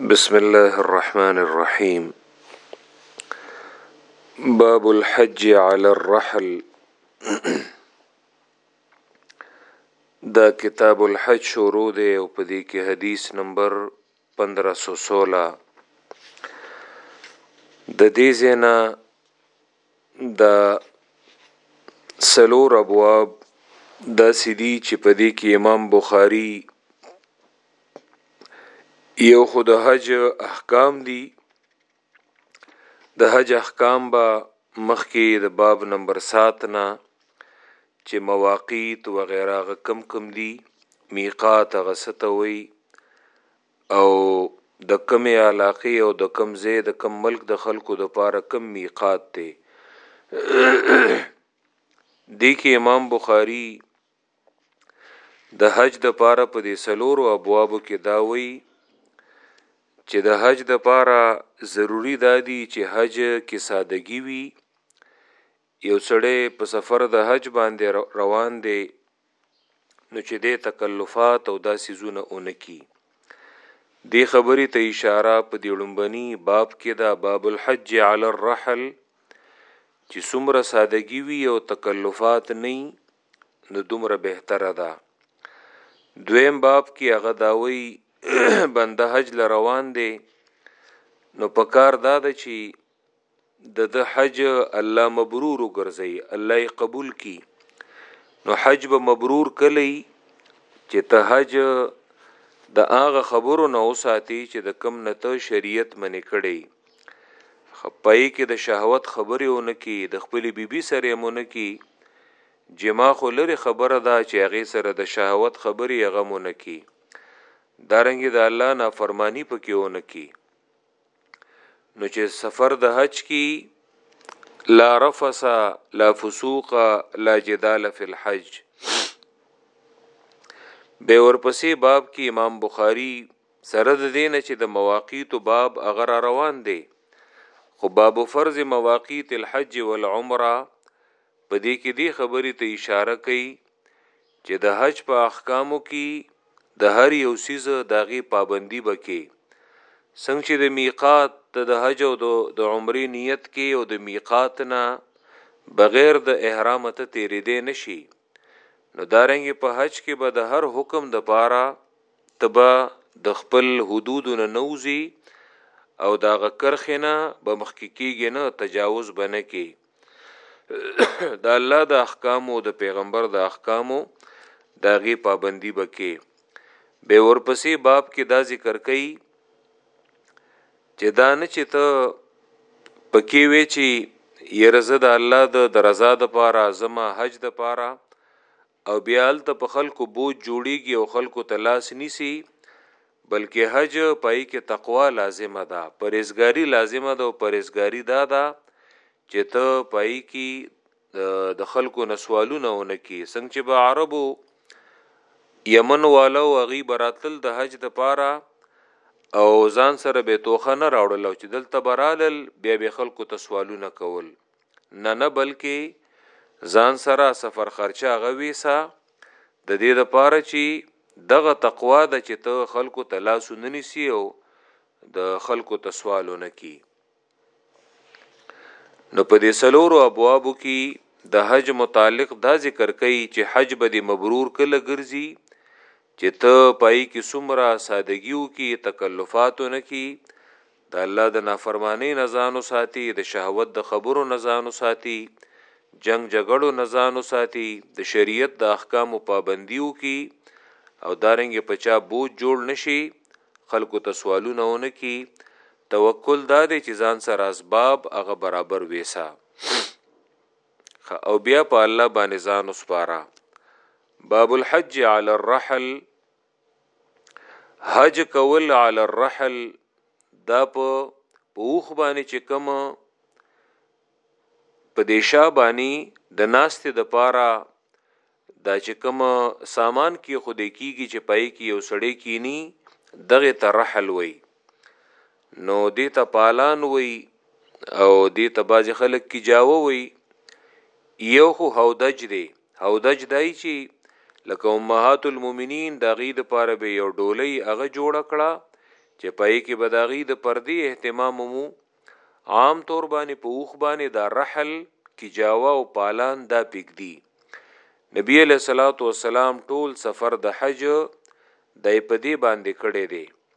بسم الله الرحمن الرحيم باب الحج على الرحل دا کتاب الحج شروع دی او په دې کې حدیث نمبر 1516 د دې زینا دا څلور ابواب داسې دي چې په دې کې امام بخاری یو خو د حج احکام دي د حج احکام به مخکې د باب نمبر 7 نه چې مواقیت و غیره غ کم کم دي میقات غسته وي او د کومې علاقې او د کوم ځای د کوم ملک د خلکو د پاره کوم میقات دی دی کې امام بخاری د حج د پاره په دې سلورو ابوابو کې دا وی چې د حج د پاره ضروری دادی چې حج کې سادگی وي یو سړی په سفر د حج باندې روان دی نو چې دی تکلفات او دا څیزونه ونه کړي. دې خبرې ته اشاره په دې ړومبني باب کې ده، باب الحج علی الرحل، چې څومره سادګي وي او تکلفات نه وي نو دومره بهتره ده. دویم باب کې هغه دا وایي بنده حج له روان دی نو په کار دا ده چې دده حج الله مبرور وګرځي الله یې قبول کی نو حج به مبرور کلی چې ته حج د هغه خبرو نه اوساتي چې د کم نه ته شریعت منې کړي خپای کې د شهوت خبرې ونه کی د خپل بیبي سره مونږ کی جما خو لري خبره ده چې هغه سره د شهوت خبرې هغه مونږ کی دارنګ د الله نه فرمانی پکې ونه کی نو چې سفر د حج کی لا رفس لا فسوق لا جدال فی الحج به ورپسې باب کې امام بخاری سره د دینه چې د مواقیت باب اگر روان دی خو باب فرض مواقیت الحج والعمره په دې کې دې خبرې ته اشاره کوي چې د حج په احکامو کې د هر یو څیز د هغې پابندي به کې څنګه چې د میقات ته د حج او د عمرې نیت کې او د میقات نه بغیر د احرام ته تیریدې نشي نو دارنګ په حج کې به د هر حکم د پاره تبا د خپل حدود نه نوزي او داغه کرخنه به مخکې کېږي نه تجاوز بنه کې د الله د احکامو د پیغمبر د احکامو داغي پابندي بکې به ورپسې باب کې دا ذکر کړي چې دا نه چې ته پکې وی چې یرزه د الله د درزا د پاره زما حج د پاره او بیا هلته په خلکو بوج جوړیږي او خلکو ته لاس نیسي بلکه حج پای کې تقوا لازمه ده پرهیزګاری لازمه ده او پرهیزګاری دا ده چې ته پای کې د خلکو نسوالونه ونکي څنګه چې به عربو یمن والا او غي براتل د حج د پاره او ځان سره به توخه نه راوړل چې دلته برالل بیا به خلکو ته سوالونه کول نه نه بلکې ځان سره سفر خرچه هغه ویسا د دې لپاره چې دغه تقوا د چې ته خلکو ته لاسو نه نیسی او د خلکو ته سوالو نه کی نو په دې سلورو ابوابو کې د حج متعلق دا ذکر کوي چې حج به دې مبرور کله ګرځي چې ته پای کې سمرا سادگیو کې تکلفاتو نه کی د الله د نافرمانۍ نه ځان وساتي، د شهوت د خبرو نه ځان وساتي، جنګ جګړو نه ځان وساتي، د شريعت د احکامو پابندي وکړي او دارنګه په چا بوج جوړ نه شي، خلکو ته سوالونه ونه کړي، توکل دا دی چې ځان سره اسباب هغه برابر وېسه او بيا په الله باندې ځان وسپاره. باب الحج علی الرحل حج کول علی الرحل دا په پوخ باندې چې کوم په دیشا باندې د ناستې د پاره دا چې کوم سامان کې خودې کیږي چې پای کې یو سړی کینی دغه ته رحل وای نو دې ته پالان وي او دې ته بعضې خلک کی جاوه وي یو خو هودج دی هودج دای چی لکه امهات المؤمنین د غي د پاره به یو ډولۍ هغه جوړ کړه چې پای کې به د غي د پردي اهتمام مو عام طور باندې په اوخ باندې دا رحل کی جاوه او پالان دا پګدي نبی علیہ الصلوۃ والسلام ټول سفر د حج د پدی باندې کړي دي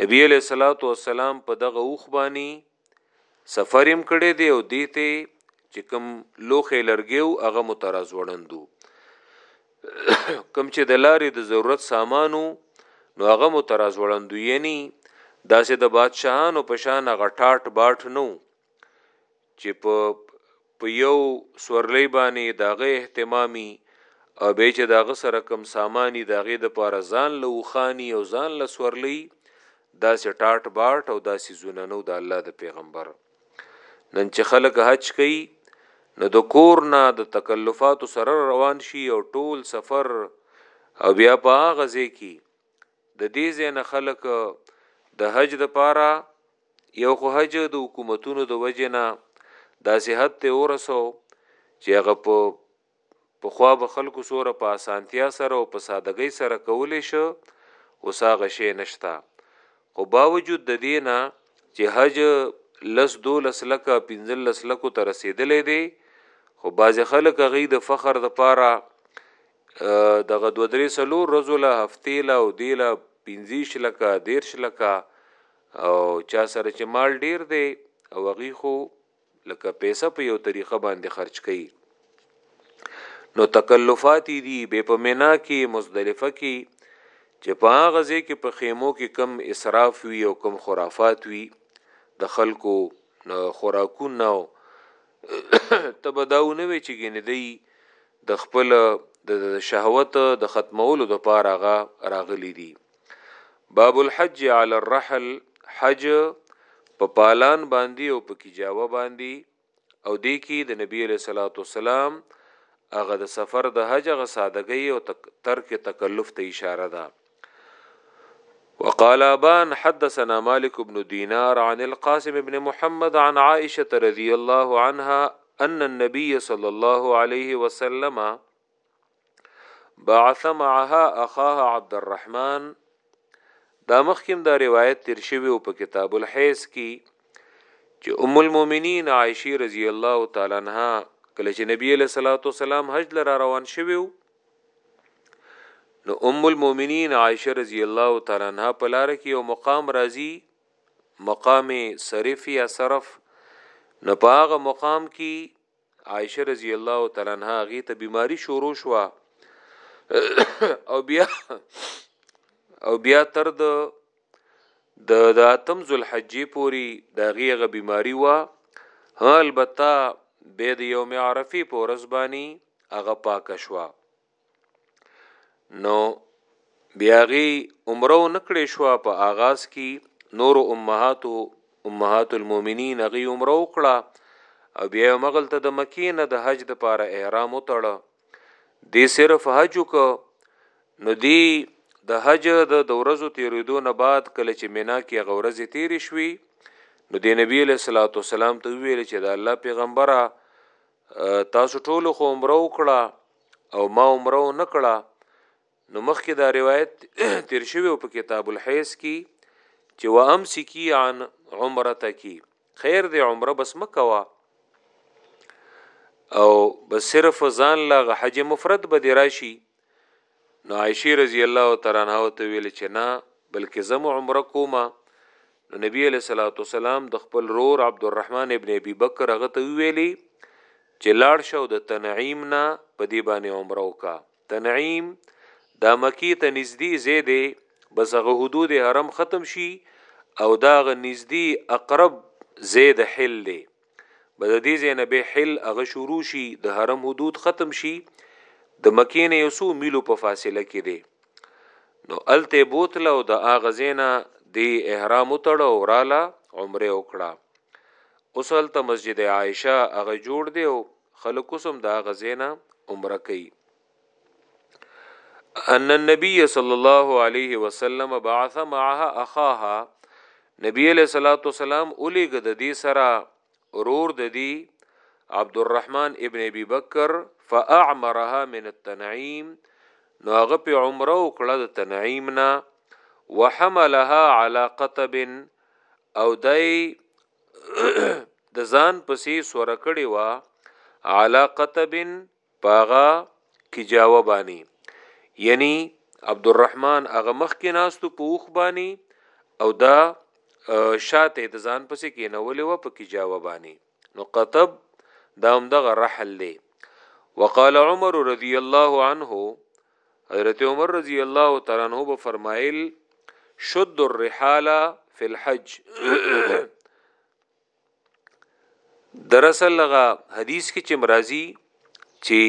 نبی علیہ الصلوۃ والسلام په دغه اوخ باندې سفریم کړی دی او دیته چې کوم لوخه لرګیو هغه متراز وړندو کوم چې د لارې د ضرورت سامانو نو هغه متراز وړندو یعنی داسې د بادشاهانو په شان غټاټ باټ نو چي په په يو سورلۍ باندي د هغه اهتمامي او بيا چي د هغه سره کوم ساماني د هغه د پاره ځان له اوښاني او ځان له سورلۍ داسي ټاټ باټ او دا سيزونه نو د الله د پيغمبر نن چي خلک حج کوي نو د کور نه د تکلفاتو سره روان شي او ټول سفر او بیا په هغه ځای کې د دې ځای نه خلک د حج د پاره یو خو حج د حکومتونو د وجې نه دا صحت ته ورسو چې هغه په په خوا به خلکو سوره په اسانتیا سره او په سادګۍ سره کولی شو اوس هغه شی نشته خو باوجود د دې نه چې حج لس دولس لکه پنځلس لکو ته رسېدلی دی خو بعضې خلک هغوی د فخر دپاره دغه دوه درې څلور ورځو له هفتې له او دې له پنځیش لکه دیرش لکه او چا سره چې مال ډیر دی او هغه خو لکه پیسې په یو طریقه باندې خرج کړي نو تکلفات دي به په مینا کې مزدلفه کې چې په هغه ځای کې په خیمو کې کم اسراف وي او کم خرافات وي د خلکو خوراکونه ته به دا ونه وې چې ګنې دی د خپل د شهوت د ختمولو د پاره هغه راغلی دی باب الحج علی الرحل حج په پالان باندې او په کیجاوه باندې او دی کې د نبی له صلوات والسلام هغه د سفر د حج غ سادګۍ او ترک تکلف ته اشاره ده وقال ابان حدثنا مالك بن دينار عن القاسم بن محمد عن عائشه رضي الله عنها ان النبي صلى الله عليه وسلم بعث معها اخاها عبد الرحمن دا مخکیم دا روایت تیر شوی او په کتاب الحیث کې چې ام المؤمنین عائشه رضی الله تعالی عنها کله چې نبی له صلوات والسلام حج لره روان شوی نو ام المؤمنین عائشه رضی الله تعالی عنها په لار کې یو مقام راځي مقام صرف یا صرف نو په هغه مقام کې عائشه رضی الله تعالی عنها غي ته بیماری شروع شو او بیا او بیا تر د د د اتم ذوالحجې پوري د هغې هغه بیماری وه ها البته بیا د یوم عرفې په ورځ باندې هغه پاکه شوه نو بیا غي عمره نکړې شو په آغاز کې نور امهات امهات المؤمنین غي عمره وکړه او بیا مغل ته د مکې نه د حج د پاره احرام وتړه دی صرف حج کو نو دی د حج د دورزو تیریدو نه بعد کله چې مینا کې غورزې تیرې شوې نو د نبی له صلوات والسلام ته ویل چې د الله پیغمبره تاسو ټول خو عمره وکړه او ما عمره نه کړه نو مخکې دا روایت تیر شوی او په کتاب الحیض کی چې و امسکی عن عمرتک خیر دی عمره بس مکوا او بس صرف ځان لا حج مفرد به دی راشي نو عائشه رضی الله تعالی عنها ته ویل چې نه بلکې زم عمره کومه نو نبی علیہ الصلوۃ والسلام د خپل رور عبدالرحمن ابن ابي بکر هغه ته ویلي چې لاړ شو د تنعیم نه په دی باندې عمره وکا تنعیم دا مکی ته نږدې ځای دی بس هغه حدود حرم ختم شي او دا غ نږدې اقرب ځای د حل دی بس دې ځای نه به حل هغه شروع شي د حرم حدود ختم شي د مکی نه یو څو میلو په فاصله کې دی نو الته بوتله او د هغه ځای نه دی احرام وتړه او راله عمره وکړه اوس هلته مسجد عائشه هغه جوړ دی او خلق اوس هم دا غزینا عمره کوي ان النبي صلى الله عليه وسلم بعث معها اخاها نبی علیہ الصلوۃ والسلام اولیګ د دې سره رور د دې عبد الرحمن ابن ابي بکر فاعمرها من التنعيم نو هغه په عمره او کړه د تنعيم نه وحملها على قطب او دای د ځان پسې سور کړي وا علا قطبن پاغا کی جاوه بانی یعنی عبدالرحمن هغه مخ کې ناستو په اوخ بانی او دا شاته د ځان پسې کې نولې و په کی جاوه بانی نو قطب دا هم دغه رحل دی وقال عمر رضی الله عنه حضرت عمر رضی الله تعالی عنہ به فرمایل شد الرحال فی الحج دراصل لغه حدیث کې چې مرাজি چې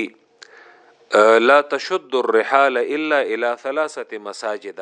لا تشد الرحال الا الى ثلاثه مساجد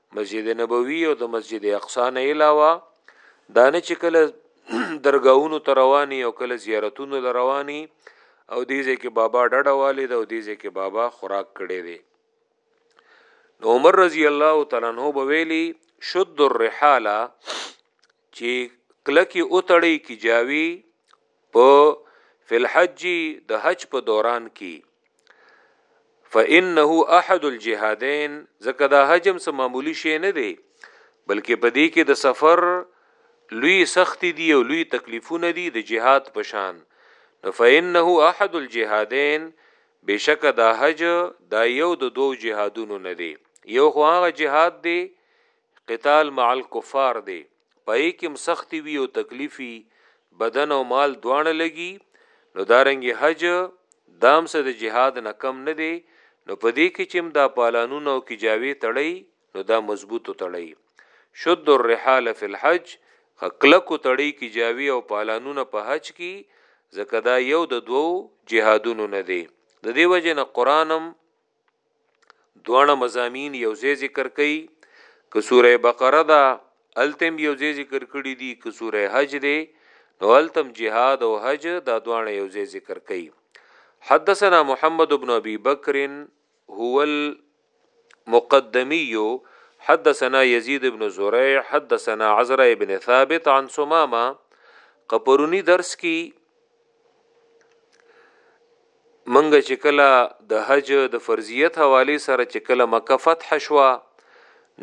مسجد نبوي او د مسجد اقصا نه علاوه دا نه چې کله درگاهونو ته رواني او کله زیارتونو ته رواني او دې ځکه بابا ډډه والي دا او دې ځکه بابا خوراک کړي دي نو عمر رضی الله تعالی عنہ بویلی شد الرحاله چی کلکی وتړی کیجاوی په فی الحج د حج په دوران کی فانه احد الجهادین زکه دا حجم سم معمولی شی نه دی بلکې په دې کې د سفر لوی سختی دی او لوی تکلیفونه دی د جهاد پشان نو فانه احد الجهادین بشک دا حج دا یو د دوو جهادونو نه دی یو خو هغه جهاد دی قتال مع الکفار دی په یې کې هم سختی وي او تکلیفي بدن او مال دواړه لګي نو دارنګ حج دام سره د جهاد نه کم نه دی نو په دې کې چې دا پالانونه او کې جاوي تړي نو دا مضبوط تړي شد الرحال فی الحج خکلک تړي کې جاوي او پالانونه په حج کې ځکه دا یو د دوو جهادونو نه دی د دې وجه نه قرانم دوانه مزامین یو ځای ذکر کړي که سوره بقره دا التم یو ځای ذکر کړي دي که سوره حج دی نو التم جهاد او حج دا دوانه یو ځای ذکر کړي حدثنا محمد بن ابي بکر هو المقدمي حدثنا يزيد بن زريع حدثنا عزرا بن ثابت عن سمامه قپرونی درس کی منګه چې کله د حج د فرضیت حواله سره چې کله مکه فتح شوا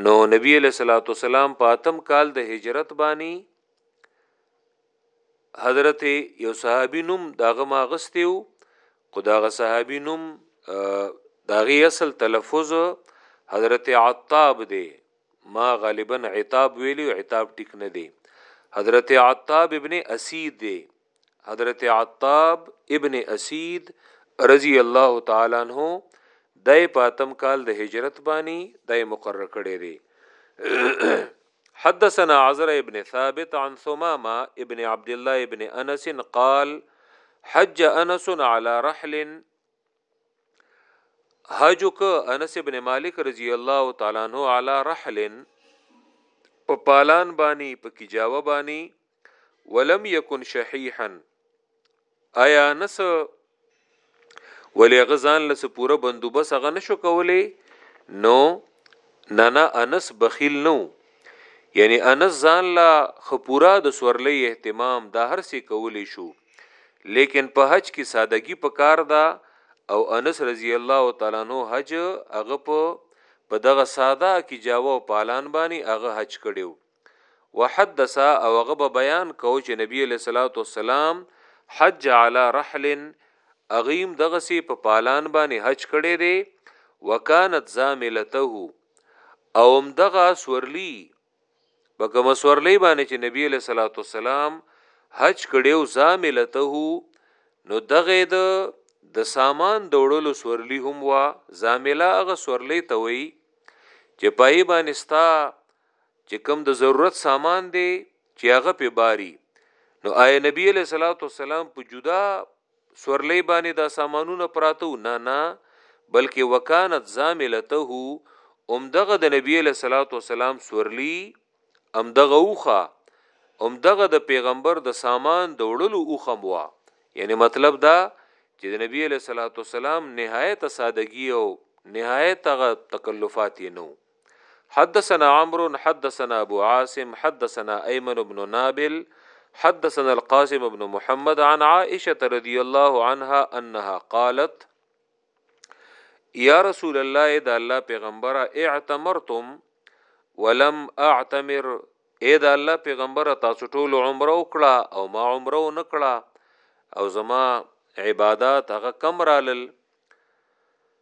نو نبی له صلوات والسلام په اتم کال د هجرت بانی حضرت یو صحابي نوم داغه ما غستیو خو داغه صحابي نوم داغه اصل تلفظ حضرت عطاب دی ما غالبا عتاب ویلی عتاب ټیک نه دی حضرت عتاب ابن اسید دی حضرت عتاب ابن اسید رضی الله تعالی عنہ دای پاتم کال د هجرت بانی دای مقرر کړی دی حدثنا عزر ابن ثابت عن ثمامه ابن عبد الله ابن انس قال حج انس على رحل حج ک انس ابن مالک رضی الله تعالی عنہ علی رحل په پالان باندې په کجاوه باندې ولم یکن شحیحا آیا نس ولې غزان لس پوره بندوبس غ نشو کولې نو نه نه انس بخیل نو یعنی انس ځان لا خپورا د سورلې اهتمام د هر څه کولې شو لیکن په حج کې سادگی په کار ده او انس رضی الله تعالی عنہ حج هغه په په دغه ساده کې جاوه پالان باندې هغه حج کړیو وحدث او هغه به بیان کو چې نبی علیہ الصلوۃ والسلام حج علی رحل اغیم دغه سی په پالان باندې حج کړی دی وکانت زاملته او هم دغه سورلی په کوم سورلې باندې چې نبی له صلوات والسلام حج کړیو زاملته نو دغه د د سامان دوړلو سورلی هم وا زامله هغه سورلې ته وی چې پای باندې ستا چې کم د ضرورت سامان دی چې هغه په باری نو آی نبی له صلوات والسلام په جدا سورلۍ باندې دا سامانونه پراته وو نه نه بلکې وکانت زاملته امدغه د نبی له صلوات و سلام سورلی امدغه اوخه امدغه د پیغمبر د سامان د وړلو اوخم وا یعنی مطلب دا چې د نبی له صلوات و سلام نهایت سادگی او نهایت هغه تکلفات نه حدثنا عمرو حدثنا ابو عاصم حدثنا ايمن بن نابل حدثنا القاسم بن محمد عن عائشة رضي الله عنها أنها قالت يا رسول الله إذا الله پیغمبر اعتمرتم ولم اعتمر إذا الله پیغمبر تاسو ټول عمره وکړه او ما عمره نکړه او زما عبادات هغه كمرا لل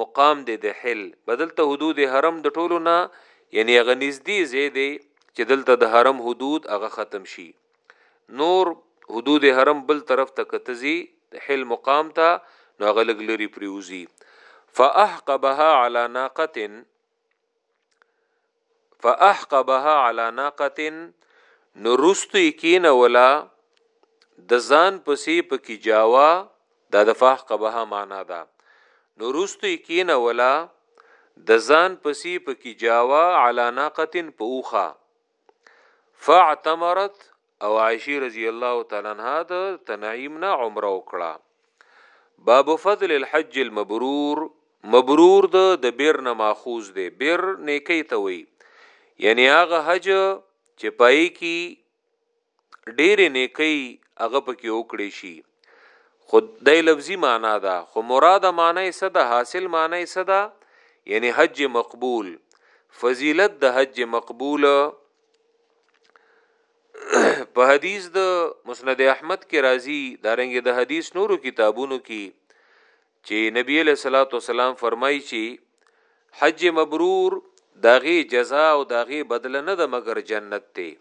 مقام دی د حل بدلته حدود حرم د ټولو نه یعنی هغه نږدې ځای دی چې دلته د حرم حدود هغه ختم شي نور حدود حرم بل طرف ته کتزي د حل مقام ته نو هغه لګ لري پریوزي فاحقبها على ناقه فاحقبها على ناقه نورستو کین ولا د ځان پسې پکې جاوا دا د فاحقبها معنا ده نورستو کین ولا د ځان پسې پکې جاوا على ناقه په اوخه فاعتمرت او عائشه رضی الله تعالی عنها د تنعیم نه عمره وکړه باب فضل الحج المبرور مبرور د د بیر نه ماخوذ دی بیر نیکی ته وی یعنی هغه حج چې پای کی ډېرې نېکۍ هغه په کې وکړې شي خو دای لفظي معنا ده خو مراده معنی څه ده حاصل معنی څه ده یعنی حج مقبول فضیلت د حج مقبول په حدیث د مسند احمد کې راځي دارنګ د حدیث نورو کتابونو کې چی نبی علیه الصلاة والسلام فرمای چی حج مبرور داغه جزاء او داغه بدله نه ده مګر جنت ته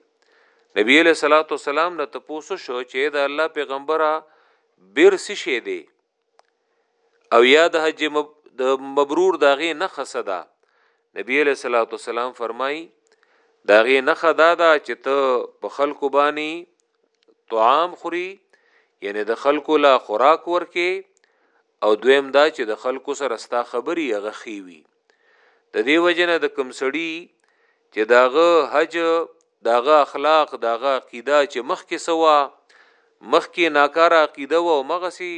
نبی علیه الصلاة والسلام نه تپوس شو چې د الله پیغمبره بیر څه شی دی او یا د حج مب... د مبرور داغه نه خصدا نبی علیہ الصلوۃ والسلام فرمای داغه نه خدا دا چې ته په خلکو باندې طعام خوري یعنی د خلکو لا خوراک ورکي او دویم دا چې د خلکو سره ستا خبري هغه خي وي د دې وجنه د کم سړی چې داغه حج داغه اخلاق داغه عقیده چې مخکې سوا مخکې ناکاره عقیده و او مغسی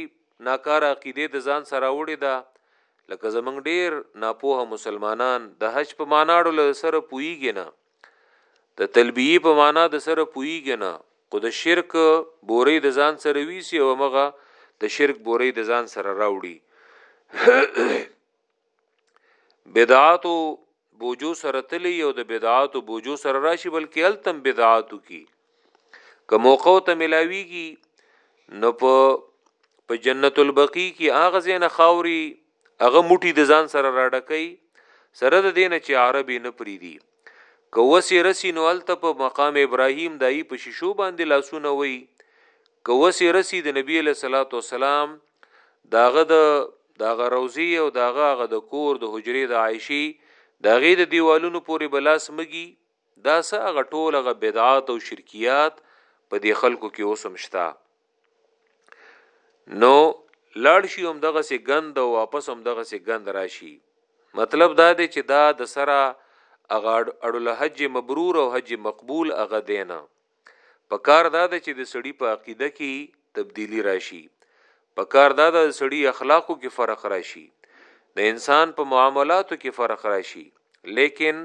ناکاره عقیده د ځان سره وړي ده لکه زمنګ ډیر ناپوهه مسلمانان د حج په ماناړو له سره پویږي نه د تلبیه په معنا د سره پویږي نه خو د شرک بوري د ځان سره ویسي او مغه د شرک بوري د ځان سره راوړي بدعات بوجو سره تلی او د بدعات بوجو سره راشي بلکې التم بدعات کی که موقع ته ملاویږي نو په په جنت البقی کې اغه زینه خاوري هغه موټي د ځان سره راډکې سره د دینه چې عربي نه پریدي که وسې رسی نو الته په مقام ابراهیم دای په شیشو باندې لاسونه وای که وسې رسی د نبی له صلوات و سلام داغه د داغه روزي او داغه هغه د کور د حجرې د عائشي داغه د دیوالونو پورې بلاس مګي دا سه هغه ټول هغه بدعات او شرکیات په دې خلکو کې اوسم شتا نو لاړ شي هم دغه سي غند او واپس هم دغه سي غند راشي مطلب دا دی چې دا د سره اغه اړو له حج مبرور او حج مقبول اغه دینه په کار دا دی چې د سړی په عقیده کې تبدیلی راشي په کار دا د سړی اخلاقو کې فرق راشي د انسان په معاملاتو کې فرق راشي لیکن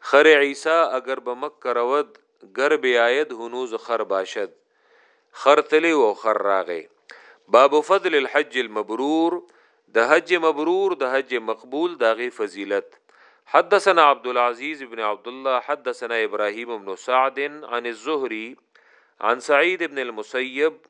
خر عیسی اگر به مکه رود گر بیاید هنوز خر باشد خر تلی و خر راغی باب فضل الحج المبرور د حج مبرور د حج مقبول داغي فضیلت حدثنا عبد العزيز بن عبد الله حدثنا ابراهيم بن سعد عن الزهري عن سعيد بن المسيب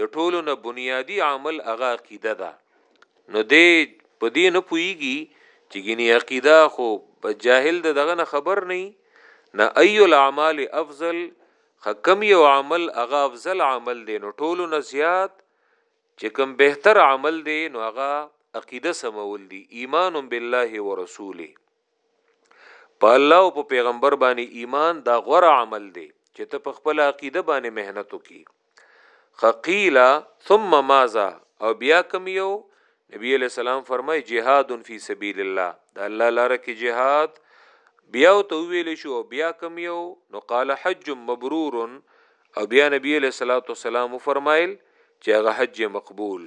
د ټولو نه بنیادی عمل هغه عقیده ده نو دی په دې نه پويږي چې ګني عقیده خو جاهل د دغه نه خبر نه نه اي الاعمال افضل خکم یو عمل هغه افضل عمل دی نو ټولو نه زیات چې کوم بهتر عمل دی نو هغه عقیده سمول دی ایمان بالله ورسوله په الله او په پیغمبر باندې ایمان دا غوره عمل دی چې ته په خپل عقیده باندې مهنت وکې خقیلا ثم ماذا او بیا کوم یو نبی علیہ السلام فرمای جهاد فی سبیل الله دا الله لپاره کې جهاد بیا تو ویل شو بیا کوم یو نو قال حج مبرور او بیا نبی علیہ الصلوۃ والسلام فرمایل چې هغه حج مقبول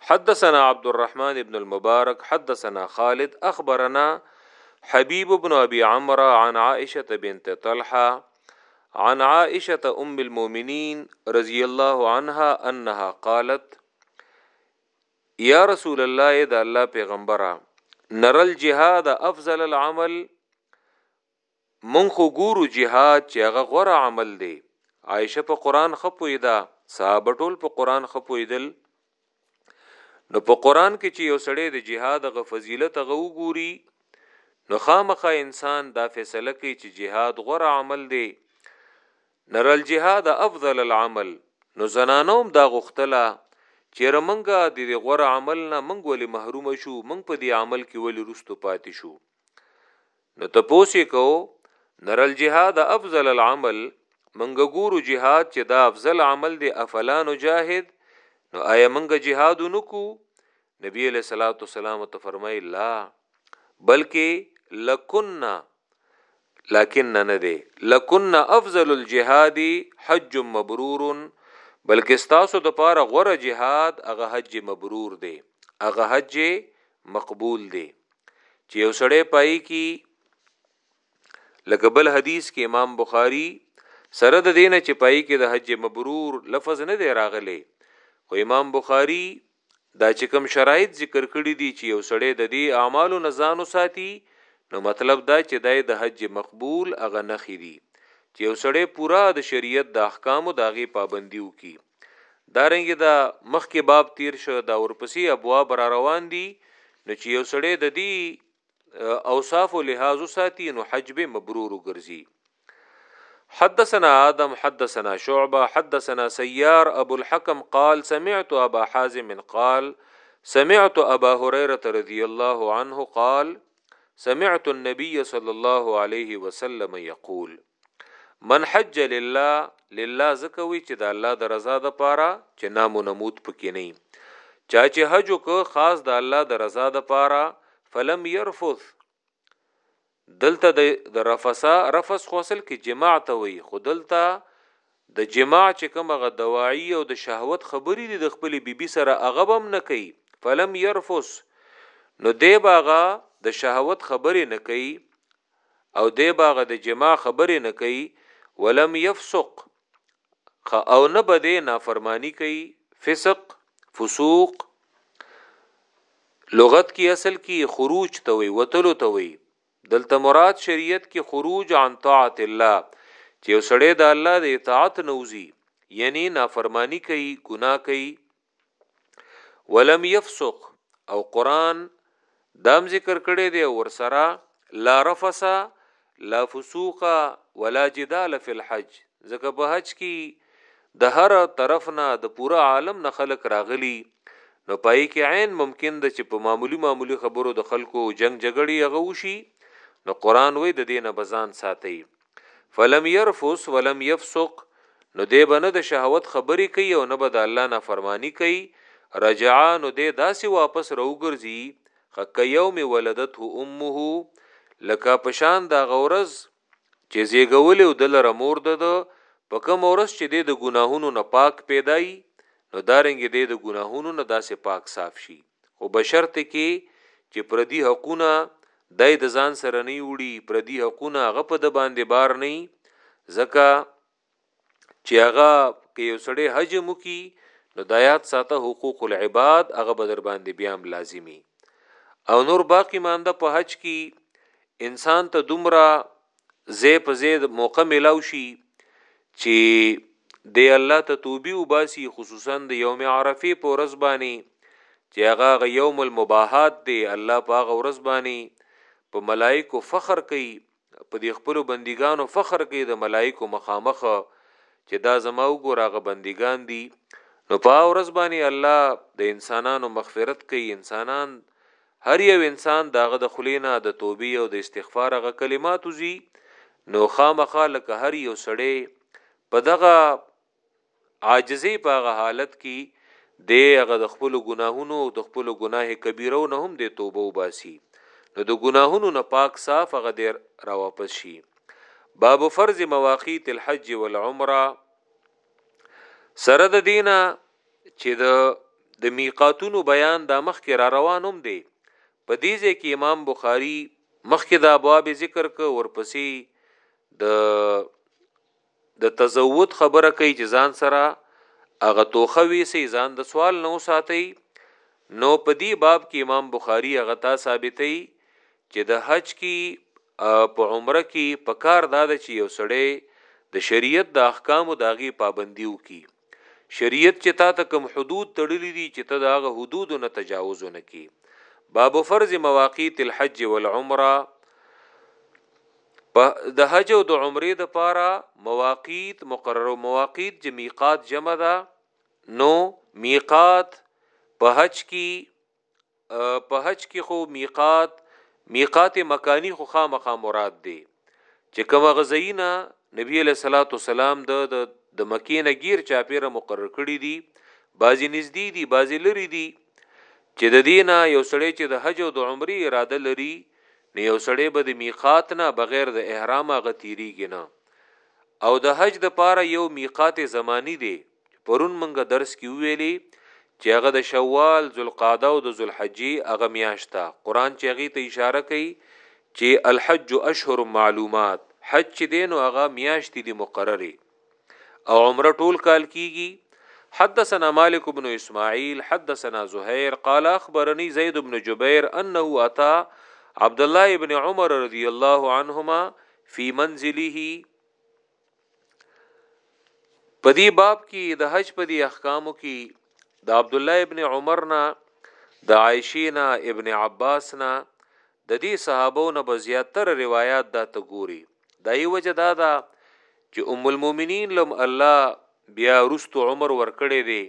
حدثنا عبد الرحمن ابن المبارك حدثنا خالد اخبرنا حبيب بن ابي عمرو عن عائشه بنت طلحه عن عائشه ام المؤمنين رضي الله عنها انها قالت يا رسول الله اذا الله پیغمبره نرى الجهاد افضل العمل مونږ خو ګورو جهاد چې هغه غوره عمل دی عائشه په قران ښه پوهیده صحابه ټول په قران ښه پوهیدل نو په قران کې چې یو سړی د جهاد غ فضیلت غ وګوري نو خامخا انسان دا فیصله کوي چې جهاد غوره عمل دی نر الجهاد افضل العمل نو زنانوم دا غختله چې رمنګه د غوره عمل نه منګ ولې محروم شو منګ په دې عمل کې ولې رستو پاتې شو نو تپوس یې کوو، نرا الجهاد افضل العمل، مونږ ګورو جهاد چې دا افضل عمل دی افلا نجاهد، نو آیا مونږ جهاد ونکو؟ نبی علیه الصلاة والسلام ورته فرمایي، لا، بلکې لکنا، لکن نه دی، لکنا افضل الجهاد حج مبرور، بلکې ستاسو دپاره غوره جهاد هغه حج مبرور دی، هغه حج مقبول دی چې یو سړی پای کی لکه بل حدیث کې امام بخاری سره د دینه چې پای کې د حج مبرور لفظ نه دی راغلی خو امام بخاری دا چې کوم شرایط ذکر کړی دي چې یو سړی د دې اعمالو نه ځان وساتي نو مطلب دا چې دای د حج مقبول هغه نخې دي چې یو سړی پورا د شریعت د احکامو داغي پابندي وکي دارنګه دا مخکې باب تیر شو دا ورپسې ابواب را روان دي نو چې یو سړی د دې اوصاف او لحاظ ساتي نو حج به مبرور وګرځي حدثنا آدم حدثنا شعبة حدثنا سيار أبو الحكم قال سمعت أبا حازم قال سمعت أبا هريرة رضي الله عنه قال سمعت النبي صلى الله عليه وسلم يقول من حج لله لله زکه وی چې د الله د رضا د پاره چې نام او نمود پکې نه چا چې حج وکړ خاص د الله د رضا د پاره فلم يرفث دلته د رفسا رفس خو اصل کې جماع ته وي خو دلته د جماع چې کومه دواعي او د شهوت خبرې دي د خپل بیبي سره هغه بم نه کوي فلم يرفث نو دی باغه د شهوت خبرې نه کوي او دی به هغه د جماع خبرې نه کوي ولم يفسق او نه به دی نافرمانی کوي فسق فسوق لغت کې اصل کې خروج ته وي وتلو ته وي دلته مراد شریعت کې خروج عن طاعت الله چې وسړی د الله د اطاعت نوزي یعنی نافرمانی کوي ګناه کوي ولم يفسق او قران دام ذکر کړی دی ورسره لا رفس لا فسوق ولا جدال فی الحج ځکه په حج کې د هر طرف نه د پوره عالم نه خلق راغلی نو پای کې عین ممکن ده چې په معمولی معمولی خبرو د خلکو جنگ جګړې هغه وشي نو قران وې د دینه بزان ساتي فلم يرفث ولم يفسق نو دی به نه د شهوت خبرې کوي او نه به د الله نافرماني کوي رجعا نو دی داسې واپس راوګرځي خه که یوم ولدته امه لکه پشان دا غورز چې زیږولې او دلره مور د ده په کوم ورځ چې دی د ګناهونو نه پاک پیدایي نو دارنګې دی د ګناهونو نه داسې پاک صاف شي خو بشرط کې چې پردي حقونه دی د ځان سره نه وړي پردي حقونه هغه په د باندې بار نه ځکه چې هغه کې یو سړی حج مو کی نو دایات ساته حقوق العباد هغه بدر باندې بیا هم لازمی او نور باقی مانده په حج کې انسان ته دومره ځای په ځای موقع ملاو شي چې د الله ته توبې وباسي خصوصا د یوم عرفه په ورځ باندې چې هغه غ یوم المباحات دی الله په هغه ورځ باندې په ملائکو فخر کوي په دې خپل بندګانو فخر کوي د ملائکو مخامخ چې دا زما وګورغه بندګان دي نو په ورځ باندې الله د انسانانو مغفرت کوي انسانان هر یو انسان د هغه د خولې نه د توبې او د استغفار هغه کلمات وځي نو خامخا لکه هر یو سړی په دغه عاجزې په هغه حالت کې د هغه د خپل ګناهونو او د خپل ګناه کبیره نه هم د توبه وباسي نو د ګناهونو نه پاک صاف هغه د را واپس شي باب فرض مواقیت الحج والعمره سره د دینه چې د د میقاتونو بیان د مخ کې را روانوم دی په دې ځای کې امام بخاری مخکې دا باب ذکر ک ورپسې د د تزود خبره کوي چې ځان سره هغه توخه وی سي ځان د سوال نو ساتي نو په دې باب کې امام بخاری هغه تا ثابتې چې د حج کی او په عمره کی پکار دا ده چې یو سړی د شریعت د احکامو د هغې پابندي وکړي. شریعت چې تا ته کوم حدود تړلي دي چې ته د هغه حدودو نه تجاوز ونه کړې. باب فرض مواقیت الحج والعمره په د حج او د عمرې د پاره مواقیت مقرر او مواقیت چې میقات جمع ده نو میقات په حج کې په حج کې خو میقات میقات مکانی خو خامخا مراد دی چې کوم غزینه نبی له صلوات والسلام د د مکینه گیر چاپیره مقرر کړی دی بازی نږدې دي بازی لري دي چې د دینه یو سړی چې د حج او د عمرې اراده لري نو یو سړی به د میقات نه بغیر د احرام غتیریږي نه او د حج د پاره یو میقات زمانی دی پرون منګه درس کې ویلي چې هغه د شوال ذوالقعده او د ذوالحجې هغه میاشت ده قران چې هغه ته اشاره کوي چې الحج اشهر معلومات حج چې دی نو هغه میاشت دي مقرره او عمره ټول کال کیږي حدثنا مالک بن اسماعیل حدثنا زهیر قال اخبرني زید بن جبیر انه اتى عبد الله ابن عمر رضی الله عنهما فی منزله په دې باب کې د حج په دې احکامو کې د عبد الله ابن عمر نه د عائشه نه ابن عباس نه د دې صحابو نه بزیاتر روایت دا ته ګوري دا یو وجه دا ده چې ام المؤمنین لم الله بیا رست عمر ورکړي دي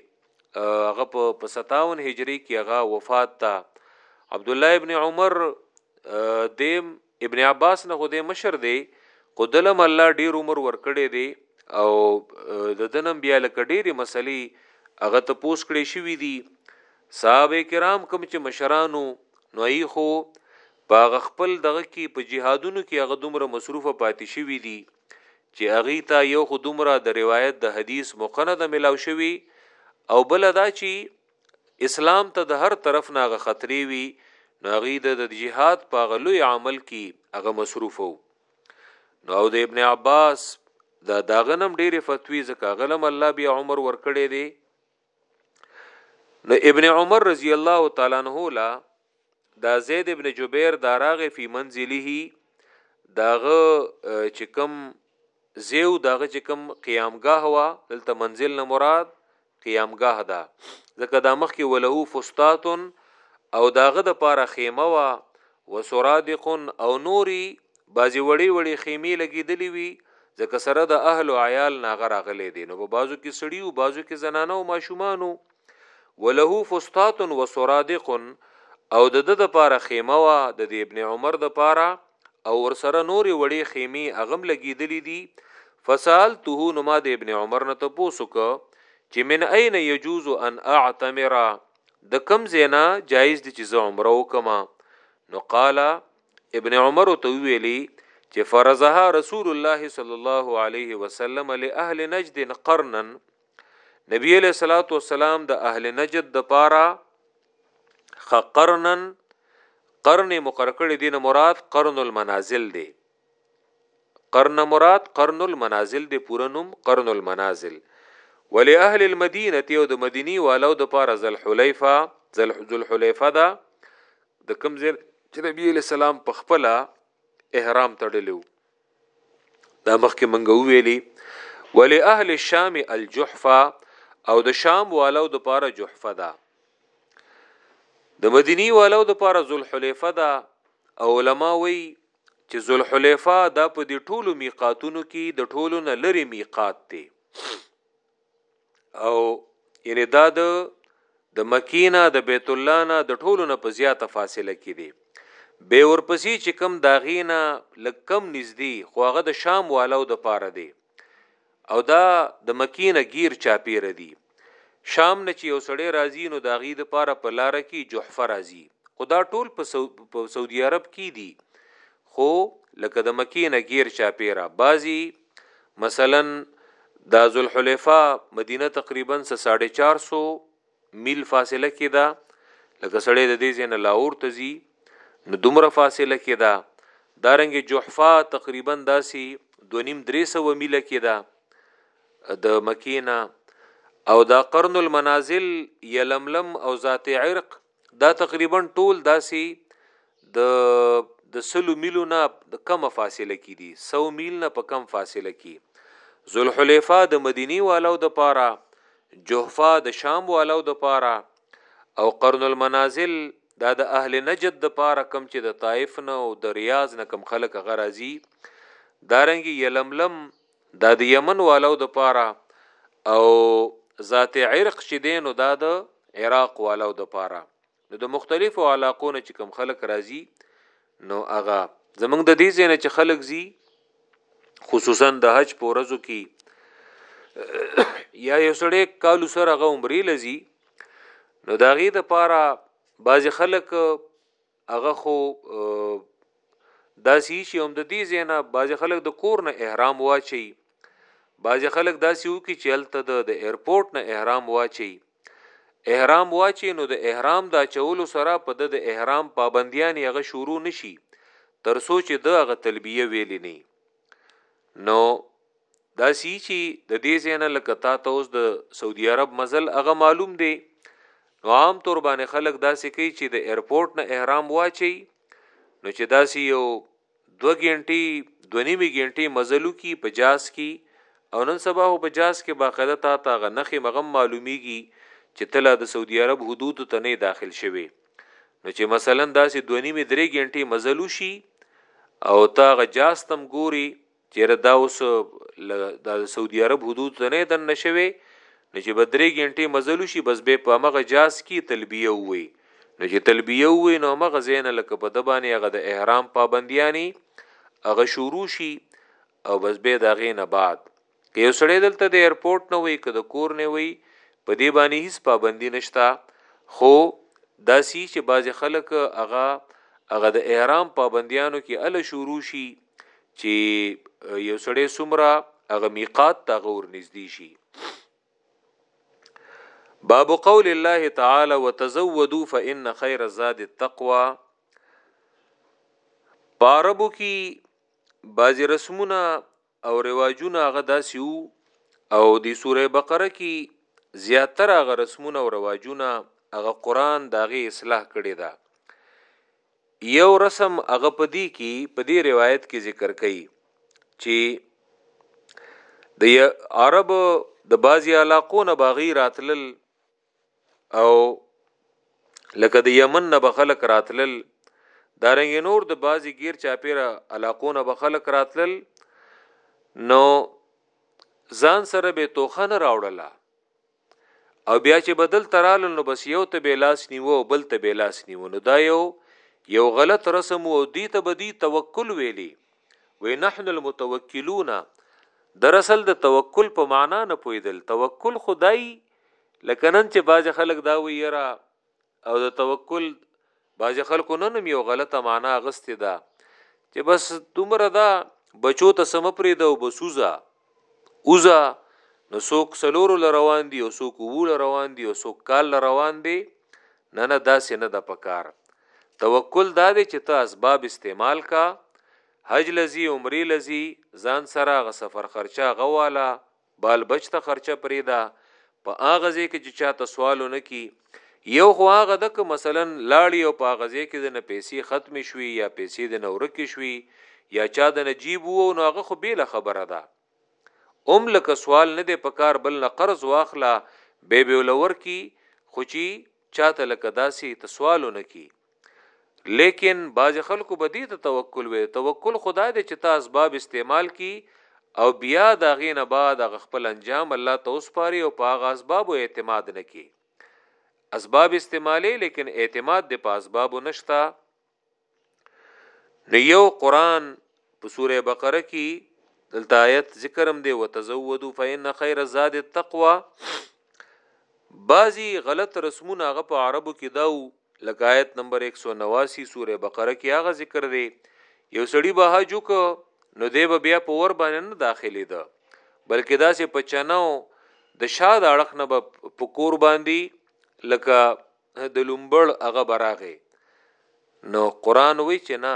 هغه په 57 هجری کې هغه وفات تا عبد الله ابن عمر دیم ابن عباس نه خو دی مشر دی خو دلم الله ډیر عمر ورکړی دی او د دنم بیا لکه ډیرې مسلې هغه ته پوس کړی شوې دي صحابه کرام کوم چې مشرانو نو ای خو په خپل دغه کې په جهادونو کې هغه دومره مصروفه پاتې شوی دي چې اغي ته یو خو دومره د روایت د حدیث مقنه د ملاو شوی او بل دا چې اسلام ته د هر طرف نه هغه خطرې وي نو هغه د د جهاد په هغه لوی عمل کې هغه مصروف وو نو او د ابن عباس دا داغه نم ډېرې فتوی زکه غلم الله بیا عمر ورکړې دي نو ابن عمر رضی الله تعالی عنہ لا دا زید ابن جبیر دا راغه فی منزله داغه چې کم زیو داغه چې کم قیامګاه وا دلته منزل نه مراد قیامګاه ده ځکه دا مخ کې وله فستاتن او داغه د پاره خیمه وا وسرادق او نوري بازي وړي وړي خیمه لګیدلی وی ځکه سره د اهل او عیال ناغه راغلي دي نو په بازو کې سړیو بازو کې زنانه او ماشومانو وله فسطاط و سرادق او د د د پاره خیمه وا د د ابن عمر د پاره او ور سره نورې وړې خیمې اغم لګېدلې دي فسالته نو ما د ابن عمر نه تپوسو که چې من اين يجوز ان اعتمر د کم زینا جایز دي چې زه عمره وکما نو قال ابن عمر تو ویلي چې فرضها رسول الله صلی الله علیه وسلم لاهل نجد قرنا نبی علیہ الصلوۃ والسلام د اهل نجد د پاره خقرنن قرن مقرر کړی دین مراد قرن المنازل دی قرن مراد قرن المنازل دی پورنم قرن المنازل ولی اهل المدینه او د مدینی والو د پاره ذل حلیفه ذل حلیفه دا د کمزل چې نبی علیہ السلام په خپل احرام تړلی وو دا مخکې منګه ویلي ولی اهل الشام الجحفه او د شام والو د پاره جحفه ده د مدینی والو د پاره ذوالحلیفه ده او علما وی چې ذوالحلیفه دا په دې ټولو میقاتونو کې د ټولو نه لري میقات دی او یعنی دا د د مکینا د بیت الله نه د ټولو نه په زیاته فاصله کې دی به ورپسې چې کم داغینا لکم نږدې خو هغه د شام والو د پاره دی او دا د مکینا گیر چاپیر دی شام نه چې یو سړی راځي نو داغي د پاره په لار کې جحفه راځي خدا ټول په سعودي عرب کې دي خو لکه د مکینا گیر چاپیرا بازي مثلا د ذوالحلیفه مدینه تقریبا 450 میل فاصله کې ده لکه سړی د دې ځای نه لاهور ته ځي نو دومره فاصله کې ده دارنګ جحفه تقریبا داسي 2.5 میله کې ده د مکینا او دا قرن المنازل یلملم او ذات عرق دا تقریبا ټول داسي د د سلو میلو نه د کم فاصله کې دي 100 میل نه په کم فاصله کې ذوالحلیفه د مدینی والو د پاره جوحفه د شام والو د پاره او قرن المنازل دا د اهل نجد د پاره کم چې د طائف نه او د ریاض نه کم خلک غرازي دارنګي یلملم دا د یمن والو د پاره او ذات عرق چې دی نو دا د عراق والو د پاره نو د مختلفو علاقو نه چې کم خلک راځي نو هغه زمونږ د دې ځای چې خلک زی خصوصا د حج په ورځو کې یا یو سړی کالو سره غو عمرې لذي نو داغي د پاره بعض خلک هغه خو داسي چې هم د دې زینا بعض خلک د کور نه احرام واچي بعض خلک داسي وو کې چې الته د ایرپورټ نه احرام واچي احرام واچي نو د احرام دا چولو سره په د احرام پابندیان هغه شروع نشي تر سوچ د هغه تلبیه ویلې نه نو داسی چی د دی ځای نه لکه تا ته اوس د سعودی عرب مزل هغه معلوم دی نو عام طور باندې خلک داسې کوي چې د ایرپورټ نه احرام واچي نو چې داسې یو دو ګنټي دو نیمه ګنټي مزلو کی په جاس کی او نن سبا په جاس کې باقاعده تا ته غ نخې مغم معلومیږي چې تله د سعودي عرب حدود ته نه داخل شوي نو چې مثلا داسې دونیمه درې ګنټې مزلو شي او تا غ جاستم ګوري چیرې دا اوس د سعودي عرب حدود ته نه دننه شوی نو چې به درې ګنټې مزل شي بس به په هغه جاز کې تلبیه وي نو چې تلبیه وي نو هغه زین لکه په د باندې هغه د احرام پابندیانی هغه شروع شي او بس به دا غې نه بعد که یو سړی دلته د ایرپورټ نه وي که د کور نه وي په دې باندې هیڅ پابندی نشته خو داسی چې بعض خلک هغه هغه د احرام پابندیانو کې ال شروع شي چی یو سړی سمره هغه میقات ته غور نږدې شي باب قول الله تعالی وتزودوا فإن خير الزاد التقوى پاربو کی بازی رسمونه او رواجونه هغه داسیو او د سوره بقره کی زیاتره هغه رسمونه او رواجونه هغه قران داغه اصلاح کړی دا یو رسم هغه په دې کې په دې روایت کې ذکر کړي چې د عرب د بازي علاقو نه باغی راتلل او لکه د یمن نه بخلک راتلل دارنګ نور د بازي غیر چاپیره علاقونه به خلک راتلل نو ځان سره به توخه نه راوړله او بیا چې بدل ترال نو بس یو ته به لاس نیو او بل ته به لاس نیو نو دا یو یو غلط رسم او دی ته بدی توکل ویلی وی نحن المتوکلون دراصل د توکل په معنا نه پویدل توکل خدای لکه نن چې باز خلک دا وی یرا او د توکل بعضی خلکو نه نوم یو غلطه معنا غستې ده چې بس دومره دا بچو ته سم پرې ده او بسوزه اوزه نو څوک سلورو لروان دي او څوک وو لروان دي او څوک کال لروان دي نه نه داسې نه د پکار توکل دا دی چې ته اسباب استعمال کا حج لذي عمره لذي ځان سره غ سفر خرچه غواله بال بچ ته خرچه پریدا په هغه ځای کې چې چاته سوال نه کی یو خو هغه د که مثلا لاړی او په هغه ځای کې د نه پیسې ختم شوي یا پیسې د نه ورک شوي یا چا د نجیب وو نو هغه خو بیل خبره ده اوم لکه سوال نه دی پکار بل نه قرض واخلا به به لور کی خو چی چاته لکه داسي ته سوال نه کی لیکن بعض خلکو به دې ته توکل وي توکل خدا دې چې تا اسباب استعمال کی او بیا دا غینه بعد خپل انجام الله ته وسپاري او په هغه اسباب اعتماد نکي اسباب استعمالي لیکن اعتماد دې په اسباب نشتا نو یو قران په سوره بقره کی دلته آیت ذکرم دی وتزودو فإن خیر الزاد التقوا بعضی غلط رسمونه هغه په عربو کې داو لکه آیت نمبر 189 سوره بقره کې هغه ذکر دی یو سړی به حج وک نو دی به بیا په ور باندې نه داخلي ده بلکې دا سه پچنو د شاد اړخ نه به پکور باندې لکه د لومبړ هغه براغه نو قران وی چې نه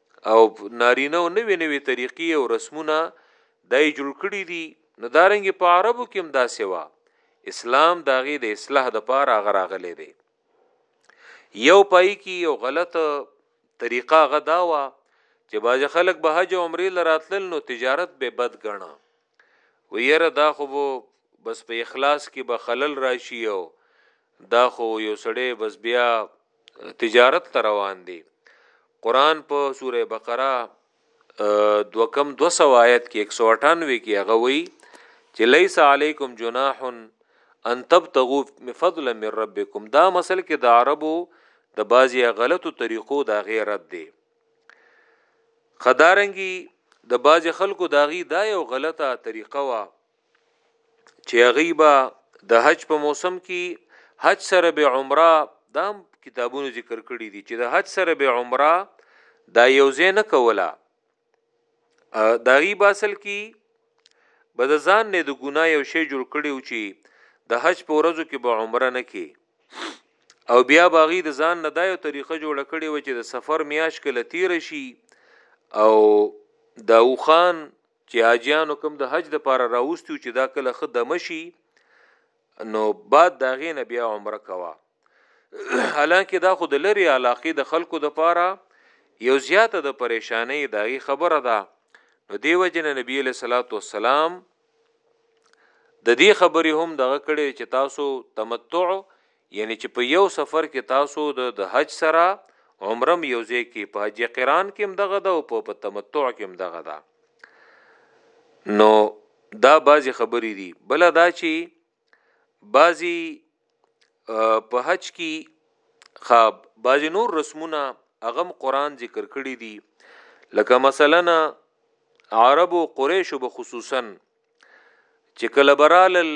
او نارینه او نوې نوې طریقې او رسمونه دای جوړ کړی دي نو دارنګ په عربو کې هم دا سیوا اسلام داغه د اصلاح د پاره غراغلې دی یو پای کې یو غلط طریقه غداوا چې باج خلک به حج او عمره لراتل نو تجارت به بد غنا وی یره دا خو به بس په اخلاص کې به خلل راشي او دا خو یو سړی بس بیا تجارت ته روان دی قران په سوره بقره دو کم 200 آیت کې 198 کې هغه وی چې لیس علیکم جناح ان تبتغوا من فضل من ربکم دا مسل کې د عربو د بازي غلطو طریقو دا غیرت دی خدارنګي د باز خلکو داغي دا یو غلطه طریقه وا چې هغه با د حج په موسم کې حج سره به عمره دا کتابونو ذکر کړی دي چې د حج سره به عمره دا یو ځای نه کوله داغي باسل کې به د ځان نه د ګناه یو شی جوړ کړي او چې د حج په ورځو کې به عمره نه کی او بیا باغی د ځان نه دا یو طریقه جوړ کړي و چې د سفر میاش کله تیر شي او دا وخان چې حاجیانو کوم د حج د پاره راوستي چې دا کله خدمه شي نو بعد دا غي نه بیا عمره کوا حالانکه دا خو د لری علاقې د خلکو د پاره یو زیاته د پریشانې داغي خبره ده نو دیو جن نبی له صلوات و سلام د دې خبرې هم دغه کړي چې تاسو تمتع یعنی چې په یو سفر کې تاسو د حج سره عمرم یوځې کې په حج قران کې هم دغه ده او په تمتع کې هم دغه ده نو دا بعضی خبرې دي بل دا چې بعضی په حج کې خاب بعضی نور رسمونه اغم قران ذکر کړی دي لکه مثلا عرب او قریش به خصوصا چې کله برالل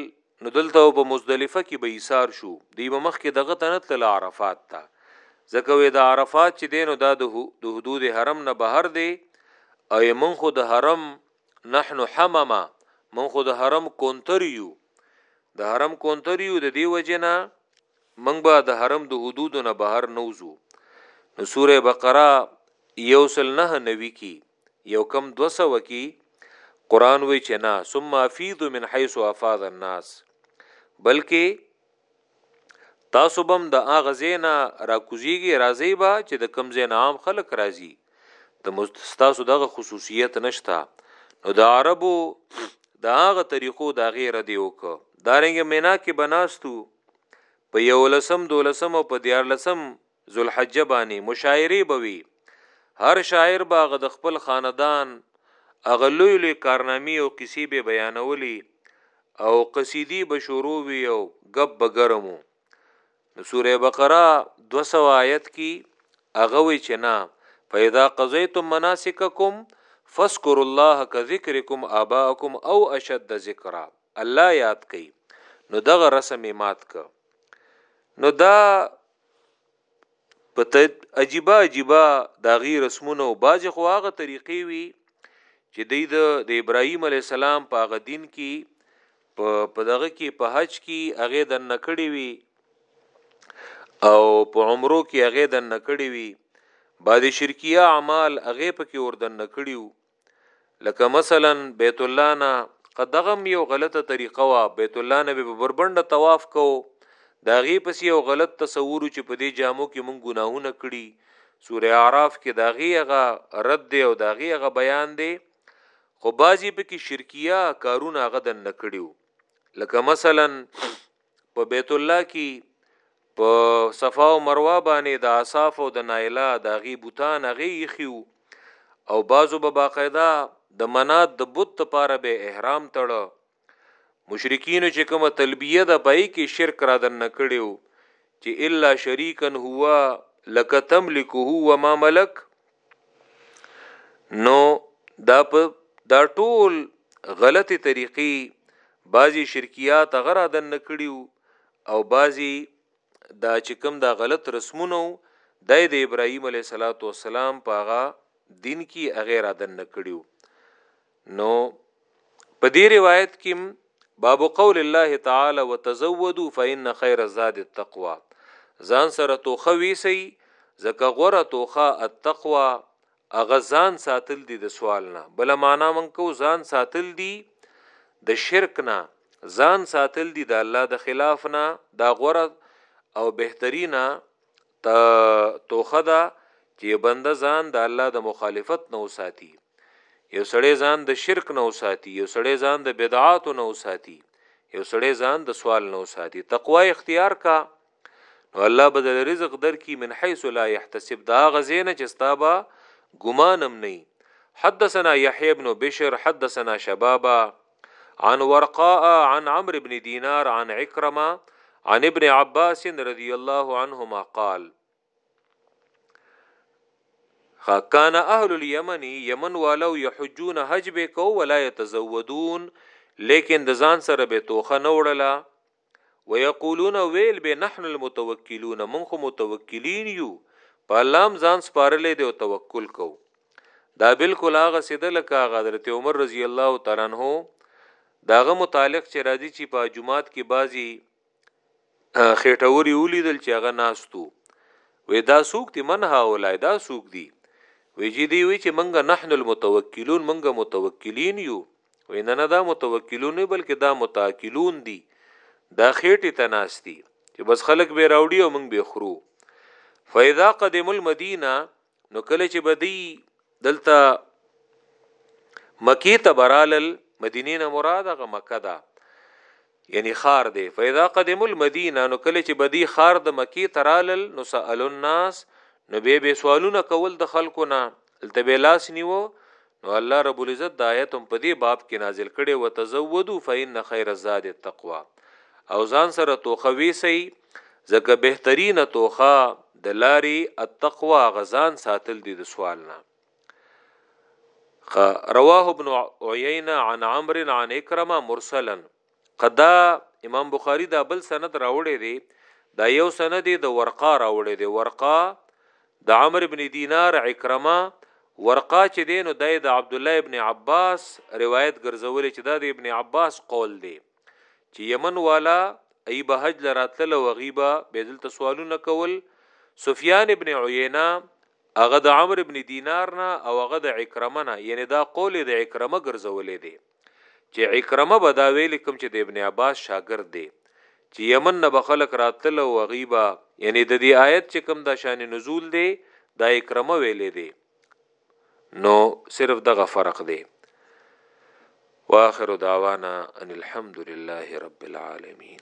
نو دلته په مزدلفه کې به ایثار شو دی به مخ کې دغه تنت له عرفات ته ځکه وې د عرفات چې دینو دا د حدود حرم نه بهر دی او من خو د حرم نحن حمما من خو د حرم کونتریو د حرم کونتریو د دی وجنه من به د حرم د حدود نه بهر نوزو نو سوره بقره یوسل نه نوي کې یو کم دو سو کی قرآن وی چې نه ثم افیدو من حیث افاد الناس بلکې تاسو بم د اغه زینا را کوزیږي راځي با چې د کم زین عام خلک راځي د مستاسو دغه خصوصیت نشتا نو د عربو د هغه طریقو دا غیر دی وک دارنګ مینا کې بناستو په یو لسم دولسم او په دیار لسم ذوالحجه باندې مشاعرې به وي هر شاعر به هغه د خپل خاندان هغه لوی لوی کارنامې او قصې به بیانولي او قصیدی به شروع وي او غب به ګرمو نو سوره بقره 200 آیت کې هغه وی چې نه فاذا قضیتم مناسککم فذكروا الله كذكركم آباءكم او اشد ذکرا الله یاد کئ نو دغه رسم مات ک نو دا په تد عجیبه عجیبه دا غي رسمونه او باج خو هغه طریقې وي چې د د ابراهیم علی السلام په هغه دین کې په په دغه کې په حج کې هغه د نکړې وي او په عمرو کې هغه د نکړې وي بعد شرکیه اعمال هغه په کې ور د نکړیو لکه مثلا بیت الله نه قدغم یو غلطه طریقه وا بیت الله نه به بربنده طواف کو دا غي پس یو غلط تصور چې په دې جامو کې مونږ ګناهونه کړی سوره اعراف کې دا غي هغه رد دی او دا غي هغه بیان دی خو بعضی په کې شرکیه کارونه هغه د نکړیو لکه مثلا په بیت الله کې په صفا او مروه باندې د اصاف او د نایله د هغې بوتان هغې ایښي وو او بعضو به باقاعده د منات د بت لپاره به احرام تړه مشرکینو چې کومه تلبیه ده پای کې شرک را دن نکړیو چې الا شریکن هوا لک تملکه و ما ملک نو دا په دا ټول غلطی طریقې بعضی شرکیات غرا دن نکړیو او بعضی دا چې کوم دا غلط رسمونه وو دا یې د ابراهیم علیه صلوات و سلام په هغه دین کې هغه را دن نه کړیو نو په دې روایت کې باب قول الله تعالی وتزودوا فإن خير الزاد التقوى ځان سره توخه ویسی زکه غره توخه التقوى هغه ځان ساتل دي د سوال نه بل معنا من کو ځان ساتل دي د شرک نه ځان ساتل دي د الله د خلاف نه دا غوره او بهترینه ته توخه ده چې بنده ځان د الله د مخالفت نه وساتي یو سړی ځان د شرک نه وساتي یو سړی ځان د بدعاتو نه وساتي یو سړی ځان د سوال نه وساتي تقوا اختیار کا نو الله بدل رزق درکې من حيث لا يحتسب دا غزين چې ستابا ګمانم نه حدثنا يحيى بن بشر حدثنا شبابا عن ورقاء عن عمرو بن دينار عن عكرمه عن ابن عباس رضي الله عنهما قال كان اهل اليمن يمن والو يحجون حج به کو ولا يتزودون لیکن د ځان سره به توخه نه وړله ويقولون او ويل به نحن المتوکلون مونږ خو متوکلین یو په الله هم ځان سپارلې دی او توکل کو دا بالکل هغه سیده لکه حضرت عمر رضی الله تعالی عنہ داغه متعلق چې راځي چې په جمعات کې بازي خېټوري ولیدل چې هغه ناستو وې دا سوق دي من ها ولای دا سوق دي وې جې دی وی چې منګه نحن المتوکلون منګه متوکلین یو وی نه نه دا متوکلون نه بلکې دا متاکلون دي دا خېټه تناستی چې بس خلک به راوړي او موږ به خورو فاذا قدم المدینه نو کله چې بدی دلته مکی ته برالل مدینه نه مراد غ مکه ده یعنی ښار دی، فاذا قدموا المدینه نو کله چې بدی ښار د مکې ته رالل نو سألوا الناس نو بیا به سوالونه کول د خلکو نه، هلته به لاس نیوه، نو الله رب العزت دا آیت هم په دې باب کې نازل کړی، وتزودوا فإن خیر الزاد التقوی او ځان سره توښه ویسئ ځکه بهترینه توښه د لارې التقوی هغه ځان ساتل دي د سوال نه. رواه ابن عيينه عن عمرو عن اکرمه مرسلا قدا امام بخاری دا بل سند راوړی دی دا یو سند دی د ورقا راوړی دی ورقا د عمرو ابن دینار اکرمه ورقا چې دی نو دای د عبد الله ابن عباس روایت ګرځولې چې دا د ابن عباس قول دی چې یمن والا ای به حج لراتله وغیبه به دلته سوالونه کول سفیان ابن عینه هغه د عمرو بن دینار نه او هغه د عکرمه نه یعنی دا قول یې د عکرمه ګرځولې دی چې عکرمه به دا ویلې کوم چې د ابن عباس شاګرد دی چې یمن نه به خلق راتل او غیبا یعنی د دې آیت چې کوم دا شان نزول دی دا عکرمه ویلې دی نو صرف دغه فرق دی واخر دعوانا ان الحمد لله رب العالمين